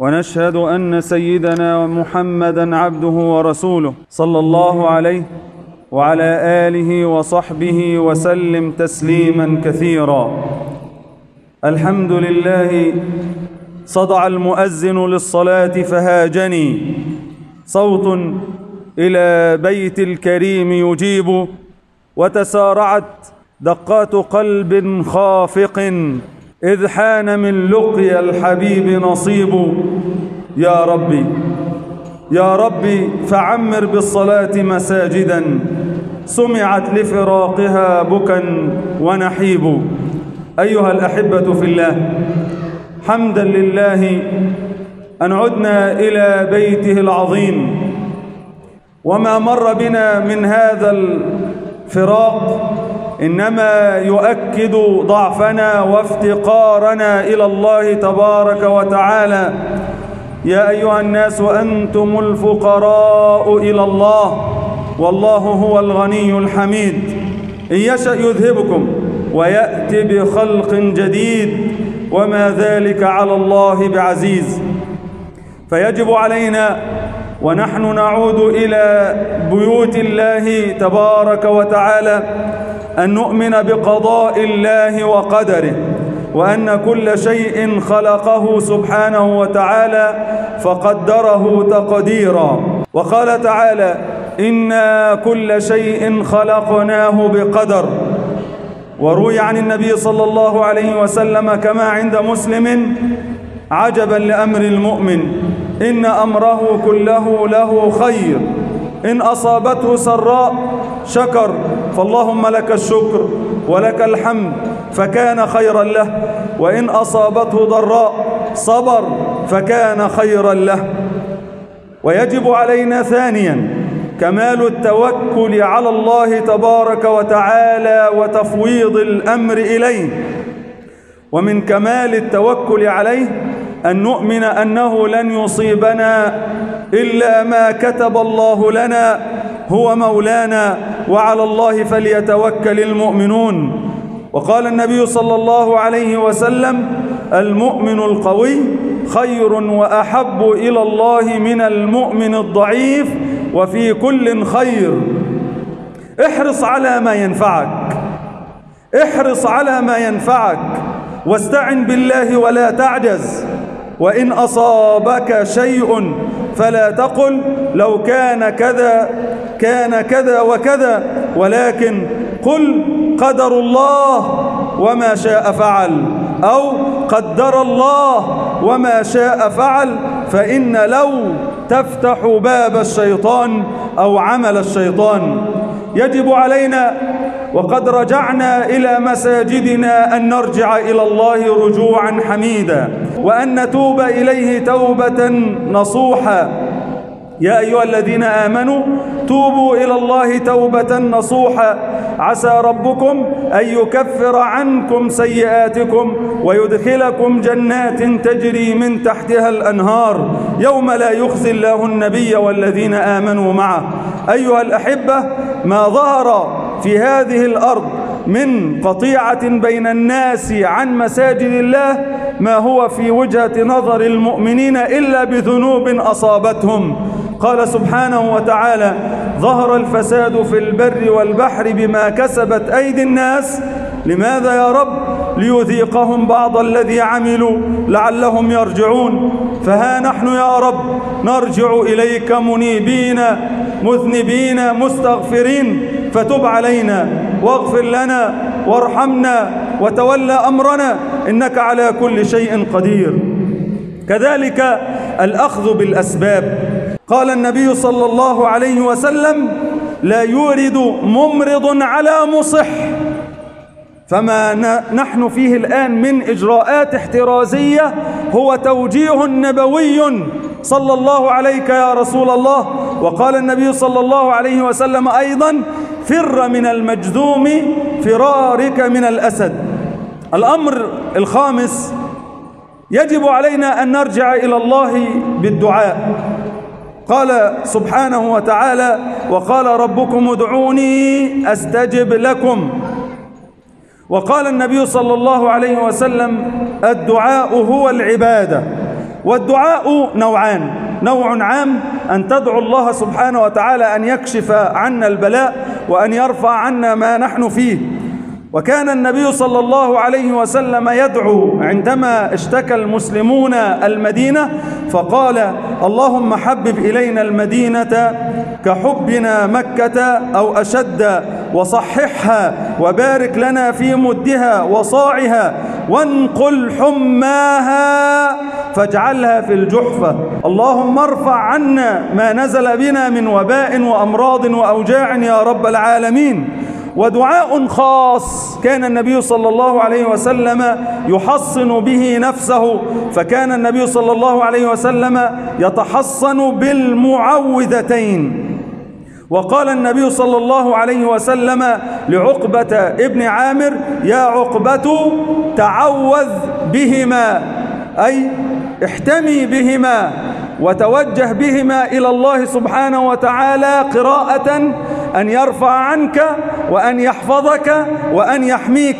ونشهد أن سيدنا محمدا عبده ورسوله صلى الله عليه وعلى آله وصحبه وسلم تسليما كثيرا. الحمد لله صدع المؤذن للصلاة فهاجني. صوت إلى بيت الكريم يجيب. وتسارعت دقات قلب خافق. إذ حان من لقي الحبيب نصيب. يا ربي يا ربي فعمر بالصلاة مساجدا. سمعت لفراقها بكا ونحيب. أيها الأحبة في الله حمدا لله أن عدنا إلى بيته العظيم. وما مر بنا من هذا الفراق إنما يؤكد ضعفنا وافتقارنا إلى الله تبارك وتعالى. يا أيها الناس أنتم الفقراء إلى الله. والله هو الغني الحميد. إن يشأ يذهبكم ويأتي بخلق جديد. وما ذلك على الله بعزيز. فيجب علينا ونحن نعود إلى بيوت الله تبارك وتعالى. أن نؤمن بقضاء الله وقدره وأن كل شيء خلقه سبحانه وتعالى فقدره تقديرا. وقال تعالى إنا كل شيء خلقناه بقدر. وروي عن النبي صلى الله عليه وسلم كما عند مسلم عجبا لأمر المؤمن إن أمره كله له خير. إن أصابته سراء شكر. فاللهم لك الشكر ولك الحمد فكان خيرا له وإن أصابته ضراء صبر فكان خيرا له. ويجب علينا ثانيا كمال التوكل على الله تبارك وتعالى وتفويض الأمر إليه ومن كمال التوكل عليه أن نؤمن أنه لن يصيبنا إلا ما كتب الله لنا هو مولانا وعلى الله فليتوكل المؤمنون. وقال النبي صلى الله عليه وسلم المؤمن القوي خير وأحب إلى الله من المؤمن الضعيف وفي كل خير. احرص على ما ينفعك. احرص على ما ينفعك. واستعن بالله ولا تعجز. وإن أصابك شيء فلا تقل لو كان كذا كان كذا وكذا. ولكن قل قدر الله وما شاء فعل أو قدر الله وما شاء فعل فإن لو تفتح باب الشيطان أو عمل الشيطان. يجب علينا وقد رجعنا إلى مساجدنا أن نرجع إلى الله رجوعا حميدا. وأن نتوب إليه توبة نصوحا. يا أيها الذين آمنوا توبوا إلى الله توبة نصوحا. عسى ربكم أن يكفر عنكم سيئاتكم ويدخلكم جنات تجري من تحتها الأنهار. يوم لا يخزي الله النبي والذين آمنوا معه. أيها الأحبة ما ظهر في هذه الأرض من قطيعة بين الناس عن مساجد الله ما هو في وجهة نظر المؤمنين إلا بذنوب أصابتهم. قال سبحانه وتعالى ظهر الفساد في البر والبحر بما كسبت أيدي الناس. لماذا يا رب؟ ليذيقهم بعض الذي عملوا لعلهم يرجعون. فها نحن يا رب نرجع إليك منيبين مذنبين مستغفرين فتب علينا. واغفر لنا وارحمنا وتولى أمرنا إنك على كل شيء قدير. كذلك الأخذ بالأسباب. قال النبي صلى الله عليه وسلم لا يورد ممرض على مصح. فما نحن فيه الآن من إجراءات احترازية هو توجيه نبوي. صلى الله عليك يا رسول الله. وقال النبي صلى الله عليه وسلم أيضا فر من المجذوم فرارك من الأسد. الأمر الخامس يجب علينا أن نرجع إلى الله بالدعاء. قال سبحانه وتعالى وقال ربكم ادعوني أستجب لكم. وقال النبي صلى الله عليه وسلم الدعاء هو العبادة. والدعاء نوعان. نوع عام أن تدعو الله سبحانه وتعالى أن يكشف عنا البلاء وأن يرفع عنا ما نحن فيه. وكان النبي صلى الله عليه وسلم يدعو عندما اشتكى المسلمون المدينة فقال اللهم حبب إلينا المدينة كحبنا مكة أو أشد وصححها وبارك لنا في مدها وصاعها وانقل حماها. فاجعلها في الجحفة. اللهم ارفع عنا ما نزل بنا من وباء وأمراض وأوجاع يا رب العالمين. ودعاء خاص كان النبي صلى الله عليه وسلم يحصن به نفسه فكان النبي صلى الله عليه وسلم يتحصن بالمعوذتين. وقال النبي صلى الله عليه وسلم لعقبة ابن عامر يا عقبة تعوذ بهما. أي احتمي بهما وتوجه بهما إلى الله سبحانه وتعالى قراءة أن يرفع عنك وأن يحفظك وأن يحميك.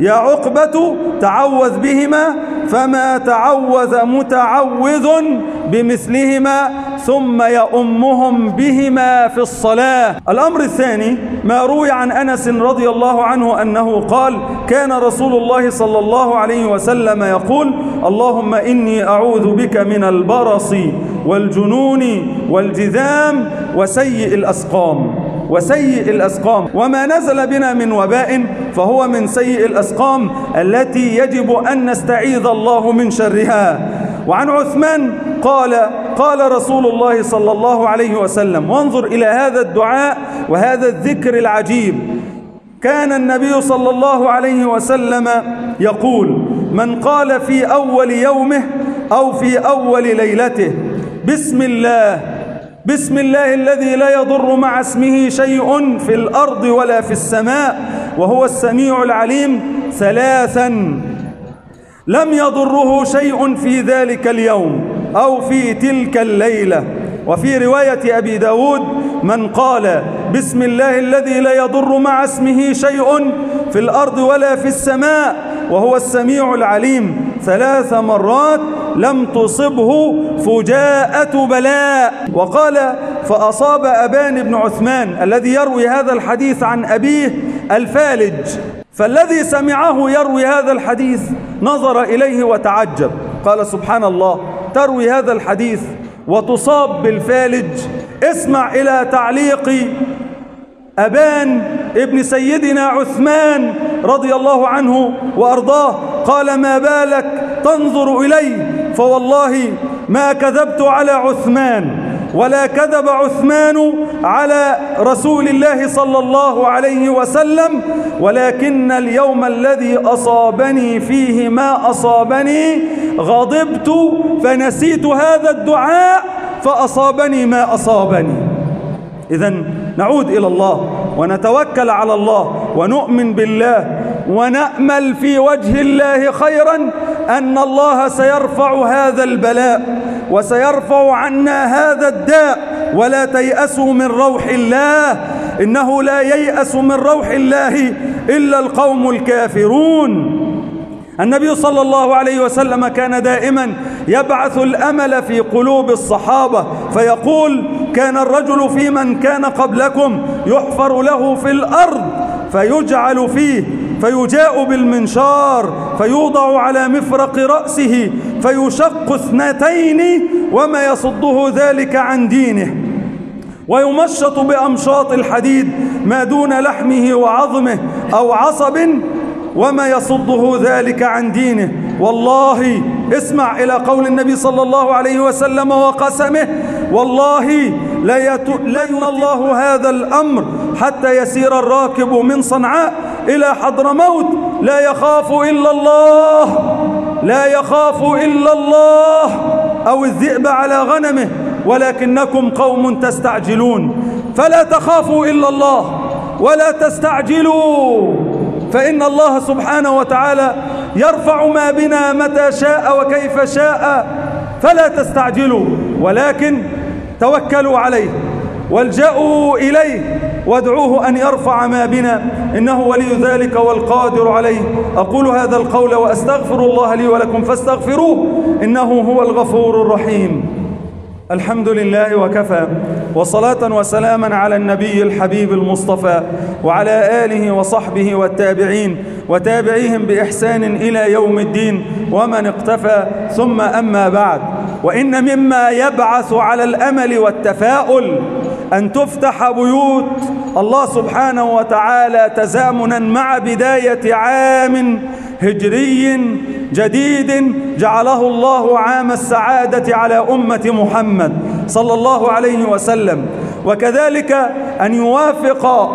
يا عقبة تعوذ بهما فما تعوذ متعوذ بمثلهما ثم يؤمهم بهما في الصلاة الأمر الثاني ما روي عن أنس رضي الله عنه أنه قال كان رسول الله صلى الله عليه وسلم يقول اللهم إني أعوذ بك من البرص والجنون والجذام وسيء الأسقام وسيء الأسقام. وما نزل بنا من وباء فهو من سيء الأسقام التي يجب أن نستعيذ الله من شرها. وعن عثمان قال قال رسول الله صلى الله عليه وسلم وانظر إلى هذا الدعاء وهذا الذكر العجيب. كان النبي صلى الله عليه وسلم يقول من قال في أول يومه أو في أول ليلته بسم الله بسم الله الذي لا يضر مع اسمه شيء في الأرض ولا في السماء وهو السميع العليم. ثلاثا لم يضره شيء في ذلك اليوم أو في تلك الليلة. وفي رواية أبي داود من قال بسم الله الذي لا يضر مع اسمه شيء في الأرض ولا في السماء وهو السميع العليم. ثلاث مرات لم تصبه فجاءة بلاء. وقال فأصاب أبان بن عثمان الذي يروي هذا الحديث عن أبيه الفالج. فالذي سمعه يروي هذا الحديث نظر إليه وتعجب. قال سبحان الله تروي هذا الحديث وتصاب بالفالج. اسمع إلى تعليق أبان ابن سيدنا عثمان رضي الله عنه وأرضاه. قال ما بالك? تنظر إلي. فوالله ما كذبت على عثمان ولا كذب عثمان على رسول الله صلى الله عليه وسلم ولكن اليوم الذي أصابني فيه ما أصابني غضبت فنسيت هذا الدعاء فأصابني ما أصابني. إذا نعود إلى الله ونتوكل على الله ونؤمن بالله ونأمل في وجه الله خيرا أن الله سيرفع هذا البلاء وسيرفع عنا هذا الداء ولا تيأسوا من روح الله إنه لا ييأس من روح الله إلا القوم الكافرون. النبي صلى الله عليه وسلم كان دائما يبعث الأمل في قلوب الصحابة فيقول كان الرجل في من كان قبلكم يحفر له في الأرض فيجعل فيه فيجاء بالمنشار فيوضع على مفرق رأسه فيشق اثنتين وما يصده ذلك عن دينه. ويمشط بأمشاط الحديد ما دون لحمه وعظمه أو عصب وما يصده ذلك عن دينه. والله اسمع إلى قول النبي صلى الله عليه وسلم وقسمه والله لا الله هذا الأمر حتى يسير الراكب من صنعاء إلى حضرموت لا يخاف إلا الله. لا يخاف إلا الله. أو الذئب على غنمه. ولكنكم قوم تستعجلون. فلا تخافوا إلا الله. ولا تستعجلوا. فإن الله سبحانه وتعالى يرفع ما بنا متى شاء وكيف شاء. فلا تستعجلوا. ولكن توكلوا عليه. والجأوا إليه. وادعوه أن يرفع ما بنا إنه ولي ذلك والقادر عليه. أقول هذا القول وأستغفر الله لي ولكم فاستغفروه إنه هو الغفور الرحيم. الحمد لله وكفى وصلاة وسلاما على النبي الحبيب المصطفى وعلى آله وصحبه والتابعين وتابعيهم بإحسان إلى يوم الدين ومن اقتفى ثم أما بعد. وإن مما يبعث على الأمل والتفاؤل أن تفتح بيوت الله سبحانه وتعالى تزامنا مع بداية عام هجري جديد جعله الله عام السعادة على أمة محمد صلى الله عليه وسلم. وكذلك أن يوافق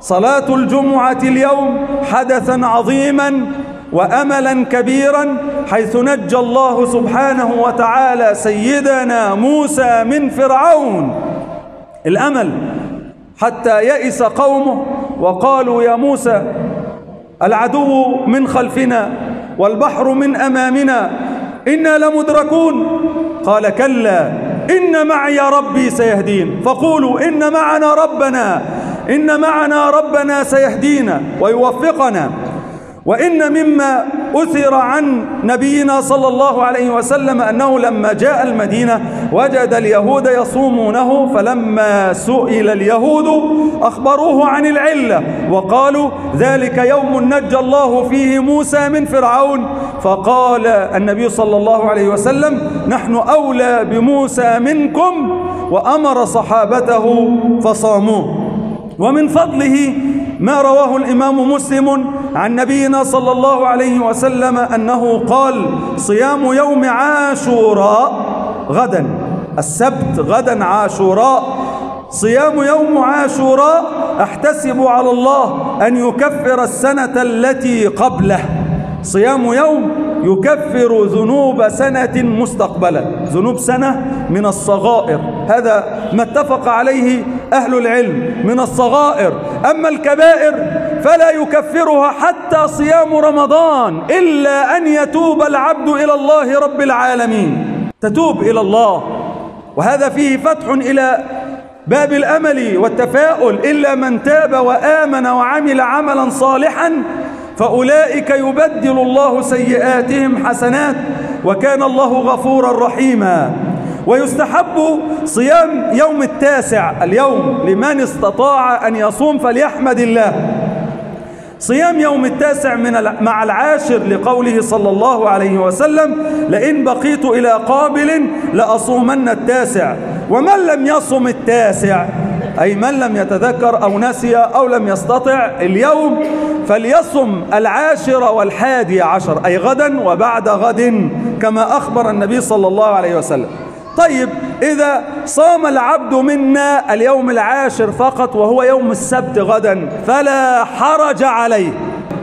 صلاة الجمعة اليوم حدثا عظيما وأملا كبيرا حيث نجى الله سبحانه وتعالى سيدنا موسى من فرعون. الأمل. حتى يئس قومه وقالوا يا موسى العدو من خلفنا والبحر من أمامنا إنا لمدركون. قال كلا إن معي ربي سيهدين. فقولوا إن معنا ربنا إن معنا ربنا سيهدينا ويوفقنا. وإن مما أثر عن نبينا صلى الله عليه وسلم أنه لما جاء المدينة وجد اليهود يصومونه فلما سئل اليهود أخبروه عن العلة وقالوا ذلك يوم نجى الله فيه موسى من فرعون فقال النبي صلى الله عليه وسلم نحن أولى بموسى منكم وأمر صحابته فصاموه ومن فضله ما رواه الإمام مسلم عن نبينا صلى الله عليه وسلم أنه قال صيام يوم عاشوراء غدا السبت غدا عاشوراء صيام يوم عاشوراء أحتسب على الله أن يكفر السنة التي قبله. صيام يوم يكفر ذنوب سنة مستقبلة. ذنوب سنة من الصغائر. هذا ما اتفق عليه أهل العلم. من الصغائر. أما الكبائر فلا يكفرها حتى صيام رمضان إلا أن يتوب العبد إلى الله رب العالمين. تتوب إلى الله وهذا فيه فتح إلى باب الأمل والتفاؤل إلا من تاب وآمن وعمل عملا صالحا فأولئك يبدل الله سيئاتهم حسنات وكان الله غفورا رحيما. ويستحب صيام يوم التاسع اليوم لمن استطاع أن يصوم فليحمد الله. صيام يوم التاسع من مع العاشر لقوله صلى الله عليه وسلم لئن بقيت إلى قابل لأصومن التاسع. ومن لم يصم التاسع؟ أي من لم يتذكر أو نسي أو لم يستطع اليوم فليصم العاشر والحادي عشر أي غدا وبعد غد كما أخبر النبي صلى الله عليه وسلم. طيب إذا صام العبد منا اليوم العاشر فقط وهو يوم السبت غدا فلا حرج عليه.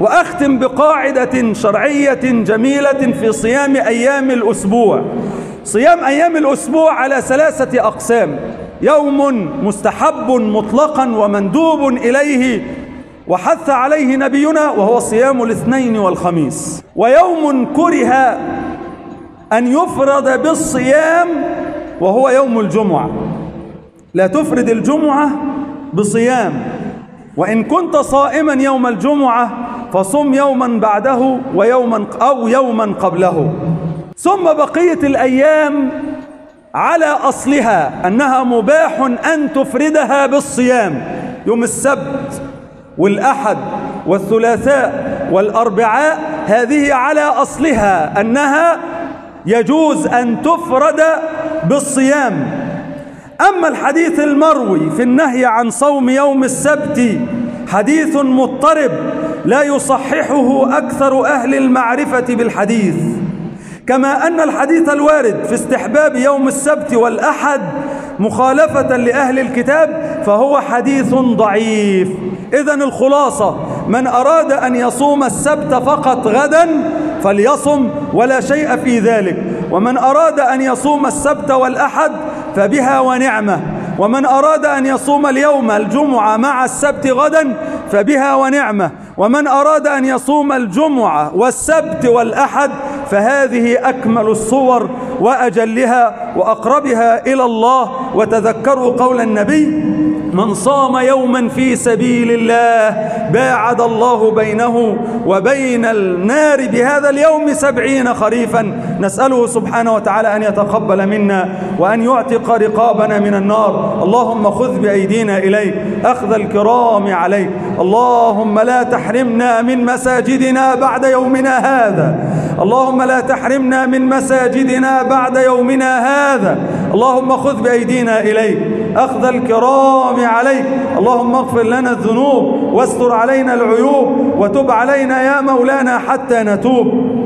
وأختم بقاعدة شرعية جميلة في صيام أيام الأسبوع. صيام أيام الأسبوع على ثلاثة أقسام. يوم مستحب مطلقا ومندوب إليه وحث عليه نبينا وهو صيام الاثنين والخميس. ويوم كره أن يفرض بالصيام وهو يوم الجمعة. لا تفرد الجمعة بصيام. وإن كنت صائما يوم الجمعة فصم يوما بعده ويوما أو يوما قبله. ثم بقية الأيام على أصلها أنها مباح أن تفردها بالصيام. يوم السبت والأحد والثلاثاء والأربعاء هذه على أصلها أنها يجوز أن تفرد بالصيام. أما الحديث المروي في النهي عن صوم يوم السبت حديث مضطرب لا يصححه أكثر أهل المعرفة بالحديث. كما أن الحديث الوارد في استحباب يوم السبت والأحد مخالفة لأهل الكتاب فهو حديث ضعيف. إذا الخلاصة من أراد أن يصوم السبت فقط غدا فليصم ولا شيء في ذلك. ومن أراد أن يصوم السبت والأحد فبها ونعمة. ومن أراد أن يصوم اليوم الجمعة مع السبت غدا فبها ونعمة. ومن أراد أن يصوم الجمعة والسبت والأحد فهذه أكمل الصور وأجلها وأقربها إلى الله. وتذكروا قول النبي من صام يوما في سبيل الله باعد الله بينه وبين النار بهذا اليوم سبعين خريفا. نسأله سبحانه وتعالى أن يتقبل منا وأن يعتق رقابنا من النار. اللهم خذ بأيدينا إليك أخذ الكرام عليك. اللهم لا تحرمنا من مساجدنا بعد يومنا هذا. اللهم لا تحرمنا من مساجدنا بعد يومنا هذا. اللهم خذ بأيدينا إليك أخذ الكرام عليك. اللهم اغفر لنا الذنوب. واستر علينا العيوب وتب علينا يا مولانا حتى نتوب.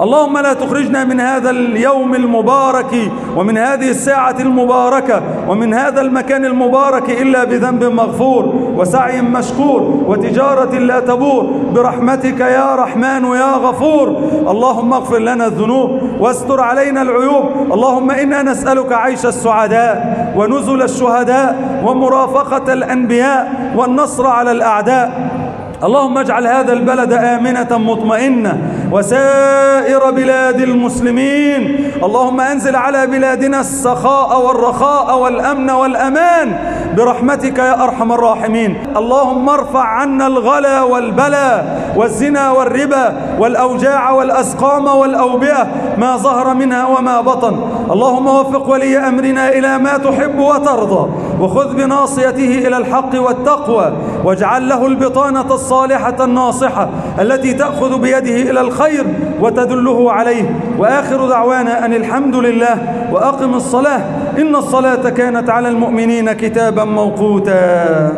اللهم لا تخرجنا من هذا اليوم المبارك ومن هذه الساعة المباركة ومن هذا المكان المبارك إلا بذنب مغفور وسعي مشكور وتجارة لا تبور. برحمتك يا رحمن يا غفور. اللهم اغفر لنا الذنوب واستر علينا العيوب. اللهم إنا نسألك عيش السعداء ونزل الشهداء ومرافقة الأنبياء والنصر على الأعداء. اللهم اجعل هذا البلد آمنة مطمئنة وسائر بلاد المسلمين. اللهم أنزل على بلادنا السخاء والرخاء والأمن والأمان برحمتك يا أرحم الراحمين. اللهم ارفع عنا الغلا والبلا والزنا والربا والأوجاع والأسقام والأوبئة ما ظهر منها وما بطن. اللهم وفق ولي أمرنا إلى ما تحب وترضى. وخذ بناصيته إلى الحق والتقوى واجعل له البطانة الصالحة الناصحة التي تأخذ بيده إلى الخير وتدله عليه. وآخر دعوانا أن الحمد لله وأقم الصلاة. إن الصلاة كانت على المؤمنين كتابا موقوتا.